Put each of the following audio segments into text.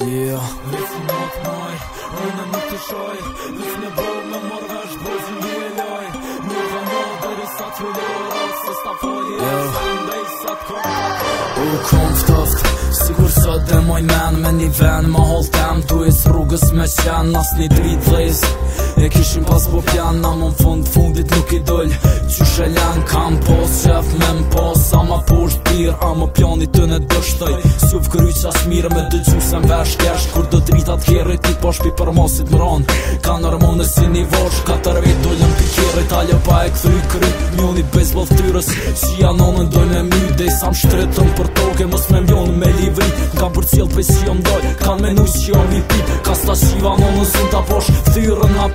Yeah. Lës në notë maj, ojnë në të shoj Lës në bërë në morë dhe është bëzën dhe e loj Në dhe në dhe rësat të Së së të fojë, së ndë U konë fëtëft, sigur së dhe moj men Me një ven, më hollë tem, du i rrugës me qenë Nas një dritë dhejz, e kishin pas po pjanë Na fund, fundit nuk i dull, që shë lenë Kam posë, qef me posë, Ama posht dir, ama pjani të në dështoj Suv kryq sa me dë gjusë e vesh shkesh Kur do drita të kjerë e ti po shpi për mosit më ronë Ka në si një vosh, ka të rëvit do jam për pa e këthuj kryp, njoni një bejzbol fëtyrës Si anonën dojnë e mirë, dhe i sam shtretën për toke Mos me mjonë me livri, nga për cilë për si om dojnë Ka me nusë që om i pip, ka sta shiva anonën sin të posh Fëtyrën në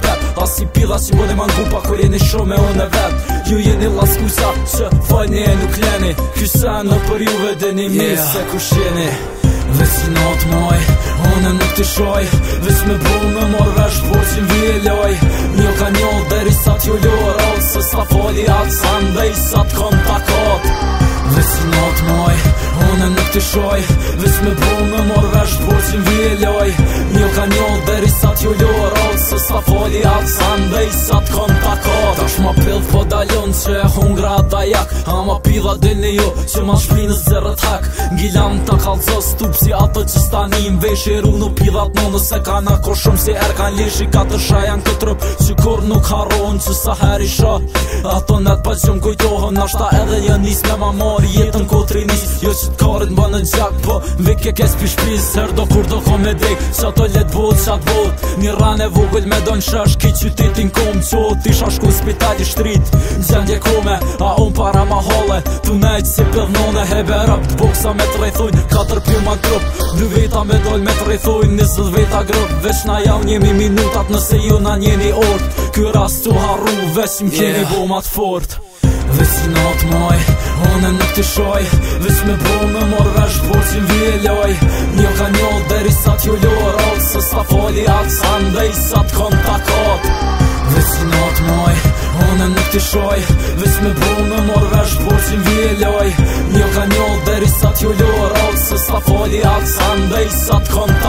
as i si bodi man gupa Kër jeni shumë e vetë, Ju jeni las kusa që fajni e nuk leni Kysa në për juve dhe një mi yeah. se kush jeni Vesi natë moj, onë nuk të shoj Ves me bu me mor vesh por që mviloj Njo ka njo dhe risat ju lorot Se sa foli atë san dhe i sa të kom takot Vesi natë moj, onë nuk të shoj Ves me bu me mor vesh por që mviloj Njo ka njo dhe risat ju lorot Se sa foli atë san dhe i sa të kom që e hungra da jak Ama pila dhe në jo që ma shpinës zërët hak Ngilam të kalëzë stup si ato që stani im vesh E ru në pilat në nëse ka në Si er kan lesh i ka të shajan këtë rëp Që kur nuk haron që sa her i shë Ato net pa po që më Ashta edhe jë nis me ma jetën kotri Jo që t'karët mba në gjak Po vik e kes pishpiz Sër do kur do ko me dik Sa të let vod, sa të Një rane vogël me do në shash Ki qytitin kom qot Isha shku spitali shtrit Gjendje kome A un para ma hale Tu nejt si pëvnone Hebe rap boksa me të Katër pjur ma grup Dë me dol me të rejthujn Nisë veta vita grup Vesh na jau njemi minutat Nëse ju na njeni ort Ky rast të harru Vesh më yeah. bo fort Vesh në atë Honën nuk të shoj Vës me bo me morë vesh Por që mvilloj Një ka një dhe risat ju lor Alë se foli aksan Dhe i kontakot të kon takot Vës shoj Vës me bo me morë vesh Por që mvilloj Një ka një dhe risat ju lor Alë se foli aksan Dhe i kontakot